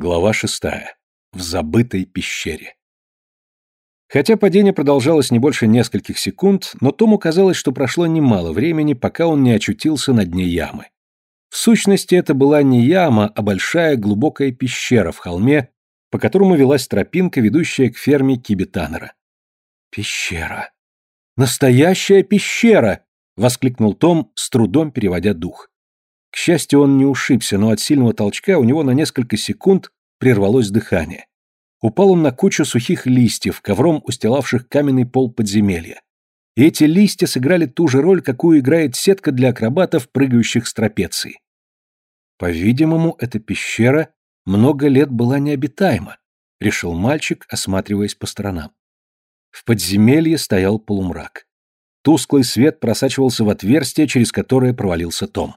Глава шестая. В забытой пещере. Хотя падение продолжалось не больше нескольких секунд, но Тому казалось, что прошло немало времени, пока он не очутился на дне ямы. В сущности, это была не яма, а большая глубокая пещера в холме, по которому велась тропинка, ведущая к ферме Кибетанера. «Пещера! Настоящая пещера!» — воскликнул Том, с трудом переводя дух. К счастью, он не ушибся, но от сильного толчка у него на несколько секунд прервалось дыхание. Упал он на кучу сухих листьев, ковром устилавших каменный пол подземелья. И эти листья сыграли ту же роль, какую играет сетка для акробатов, прыгающих с трапеции. По-видимому, эта пещера много лет была необитаема, решил мальчик, осматриваясь по сторонам. В подземелье стоял полумрак. Тусклый свет просачивался в отверстие, через которое провалился Том.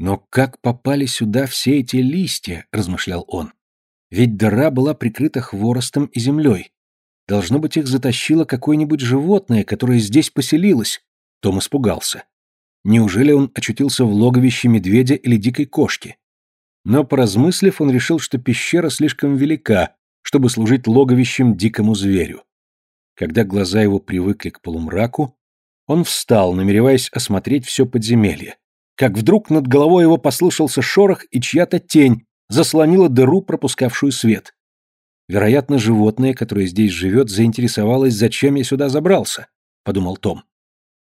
«Но как попали сюда все эти листья?» – размышлял он. «Ведь дыра была прикрыта хворостом и землей. Должно быть, их затащило какое-нибудь животное, которое здесь поселилось». Том испугался. Неужели он очутился в логовище медведя или дикой кошки? Но, поразмыслив, он решил, что пещера слишком велика, чтобы служить логовищем дикому зверю. Когда глаза его привыкли к полумраку, он встал, намереваясь осмотреть все подземелье как вдруг над головой его послышался шорох, и чья-то тень заслонила дыру, пропускавшую свет. Вероятно, животное, которое здесь живет, заинтересовалось, зачем я сюда забрался, подумал Том.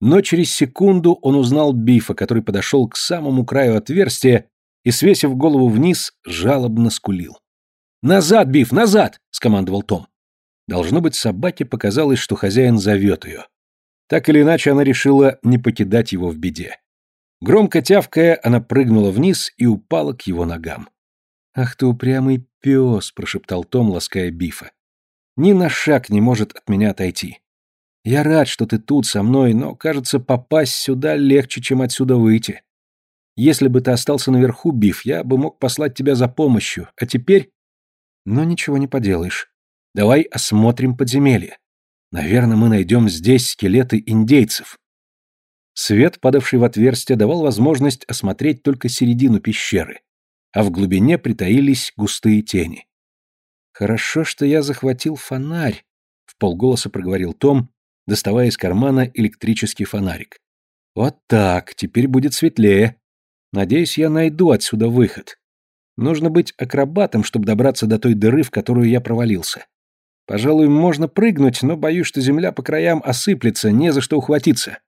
Но через секунду он узнал Бифа, который подошел к самому краю отверстия и, свесив голову вниз, жалобно скулил. «Назад, Биф, назад!» — скомандовал Том. Должно быть, собаке показалось, что хозяин зовет ее. Так или иначе, она решила не покидать его в беде. Громко тявкая, она прыгнула вниз и упала к его ногам. «Ах ты упрямый пес!» – прошептал Том, лаская Бифа. «Ни на шаг не может от меня отойти. Я рад, что ты тут со мной, но, кажется, попасть сюда легче, чем отсюда выйти. Если бы ты остался наверху, Биф, я бы мог послать тебя за помощью, а теперь...» «Но ничего не поделаешь. Давай осмотрим подземелье. Наверное, мы найдем здесь скелеты индейцев». Свет, падавший в отверстие, давал возможность осмотреть только середину пещеры, а в глубине притаились густые тени. «Хорошо, что я захватил фонарь», — в полголоса проговорил Том, доставая из кармана электрический фонарик. «Вот так, теперь будет светлее. Надеюсь, я найду отсюда выход. Нужно быть акробатом, чтобы добраться до той дыры, в которую я провалился. Пожалуй, можно прыгнуть, но боюсь, что земля по краям осыплется, не за что ухватиться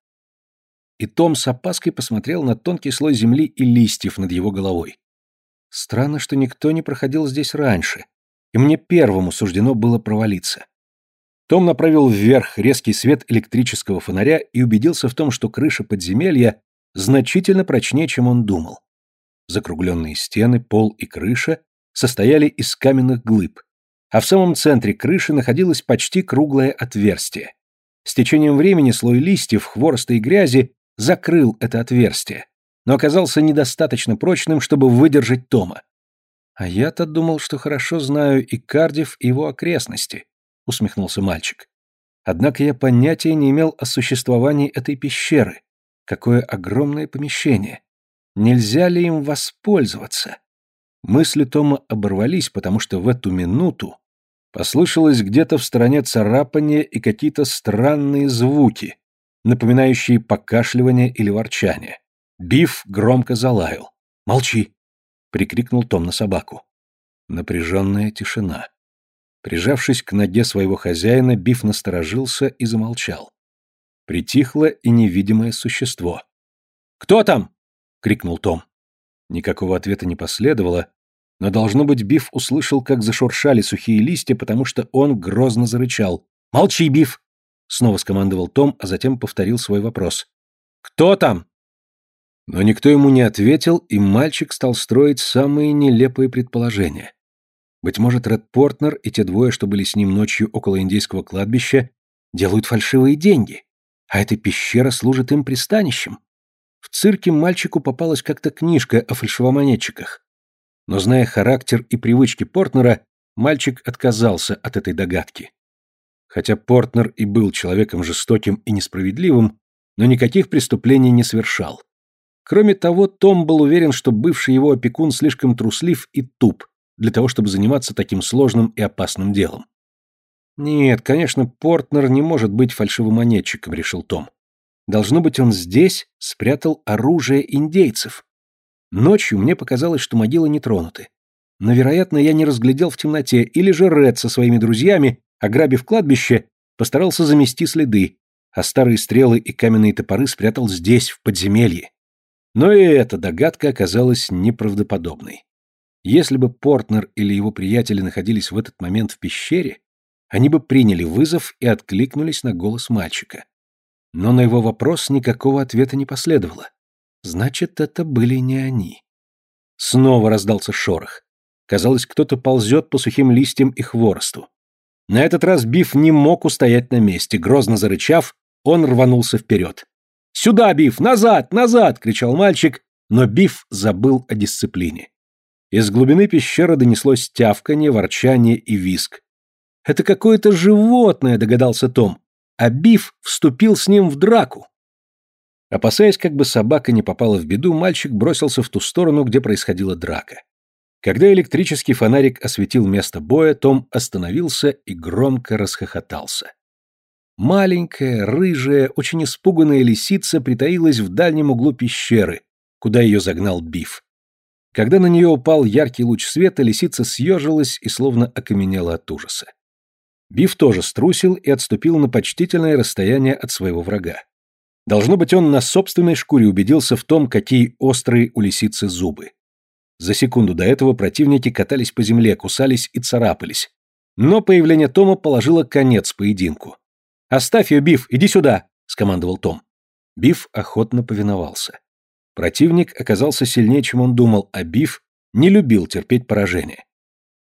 и Том с опаской посмотрел на тонкий слой земли и листьев над его головой. Странно, что никто не проходил здесь раньше, и мне первому суждено было провалиться. Том направил вверх резкий свет электрического фонаря и убедился в том, что крыша подземелья значительно прочнее, чем он думал. Закругленные стены, пол и крыша состояли из каменных глыб, а в самом центре крыши находилось почти круглое отверстие. С течением времени слой листьев, хвороста и грязи закрыл это отверстие, но оказался недостаточно прочным, чтобы выдержать Тома. А я-то думал, что хорошо знаю и Кардив, и его окрестности, усмехнулся мальчик. Однако я понятия не имел о существовании этой пещеры. Какое огромное помещение. Нельзя ли им воспользоваться? Мысли Тома оборвались, потому что в эту минуту послышалось где-то в стороне царапание и какие-то странные звуки, напоминающие покашливание или ворчание. Биф громко залаял. «Молчи!» — прикрикнул Том на собаку. Напряженная тишина. Прижавшись к ноге своего хозяина, Биф насторожился и замолчал. Притихло и невидимое существо. «Кто там?» — крикнул Том. Никакого ответа не последовало, но, должно быть, Биф услышал, как зашуршали сухие листья, потому что он грозно зарычал. «Молчи, Биф! Снова скомандовал Том, а затем повторил свой вопрос. «Кто там?» Но никто ему не ответил, и мальчик стал строить самые нелепые предположения. Быть может, Ред Портнер и те двое, что были с ним ночью около индейского кладбища, делают фальшивые деньги, а эта пещера служит им пристанищем. В цирке мальчику попалась как-то книжка о фальшивомонетчиках. Но зная характер и привычки Портнера, мальчик отказался от этой догадки. Хотя Портнер и был человеком жестоким и несправедливым, но никаких преступлений не совершал. Кроме того, Том был уверен, что бывший его опекун слишком труслив и туп для того, чтобы заниматься таким сложным и опасным делом. Нет, конечно, Портнер не может быть фальшивомонетчиком, решил Том. Должно быть, он здесь спрятал оружие индейцев. Ночью мне показалось, что могилы не тронуты. Но, вероятно, я не разглядел в темноте, или же Ред со своими друзьями, ограбив кладбище, постарался замести следы, а старые стрелы и каменные топоры спрятал здесь, в подземелье. Но и эта догадка оказалась неправдоподобной. Если бы Портнер или его приятели находились в этот момент в пещере, они бы приняли вызов и откликнулись на голос мальчика. Но на его вопрос никакого ответа не последовало. Значит, это были не они. Снова раздался шорох. Казалось, кто-то ползет по сухим листьям и хворосту. На этот раз Биф не мог устоять на месте. Грозно зарычав, он рванулся вперед. «Сюда, Биф! Назад! Назад!» — кричал мальчик, но Биф забыл о дисциплине. Из глубины пещеры донеслось тявканье, ворчание и виск. «Это какое-то животное», — догадался Том, а Биф вступил с ним в драку. Опасаясь, как бы собака не попала в беду, мальчик бросился в ту сторону, где происходила драка. Когда электрический фонарик осветил место боя, Том остановился и громко расхохотался. Маленькая, рыжая, очень испуганная лисица притаилась в дальнем углу пещеры, куда ее загнал Биф. Когда на нее упал яркий луч света, лисица съежилась и словно окаменела от ужаса. Биф тоже струсил и отступил на почтительное расстояние от своего врага. Должно быть, он на собственной шкуре убедился в том, какие острые у лисицы зубы. За секунду до этого противники катались по земле, кусались и царапались. Но появление Тома положило конец поединку. «Оставь ее, Биф, иди сюда!» — скомандовал Том. Биф охотно повиновался. Противник оказался сильнее, чем он думал, а Биф не любил терпеть поражение.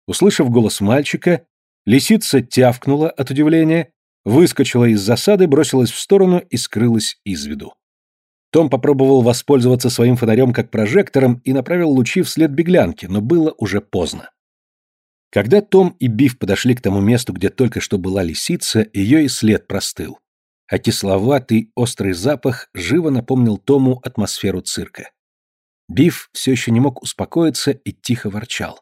Услышав голос мальчика, лисица тявкнула от удивления, выскочила из засады, бросилась в сторону и скрылась из виду. Том попробовал воспользоваться своим фонарем как прожектором и направил лучи вслед беглянке, но было уже поздно. Когда Том и Биф подошли к тому месту, где только что была лисица, ее и след простыл. А кисловатый, острый запах живо напомнил Тому атмосферу цирка. Биф все еще не мог успокоиться и тихо ворчал.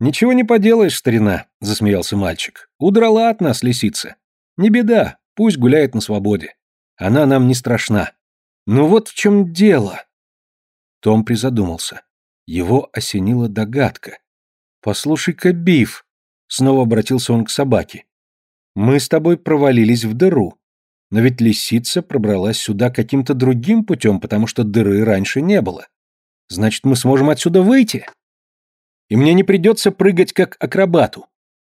«Ничего не поделаешь, старина», — засмеялся мальчик. «Удрала от нас лисица. Не беда, пусть гуляет на свободе. Она нам не страшна. Ну вот в чем дело». Том призадумался. Его осенила догадка. «Послушай-ка, Биф!» Снова обратился он к собаке. «Мы с тобой провалились в дыру. Но ведь лисица пробралась сюда каким-то другим путем, потому что дыры раньше не было. Значит, мы сможем отсюда выйти. И мне не придется прыгать как акробату.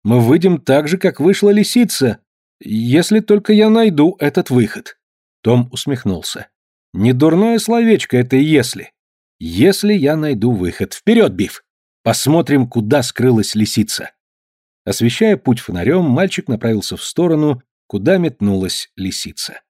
Мы выйдем так же, как вышла лисица, если только я найду этот выход». Том усмехнулся. «Не дурное словечко это «если». Если я найду выход. Вперед, Биф! Посмотрим, куда скрылась лисица. Освещая путь фонарем, мальчик направился в сторону, куда метнулась лисица.